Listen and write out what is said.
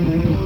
mm -hmm.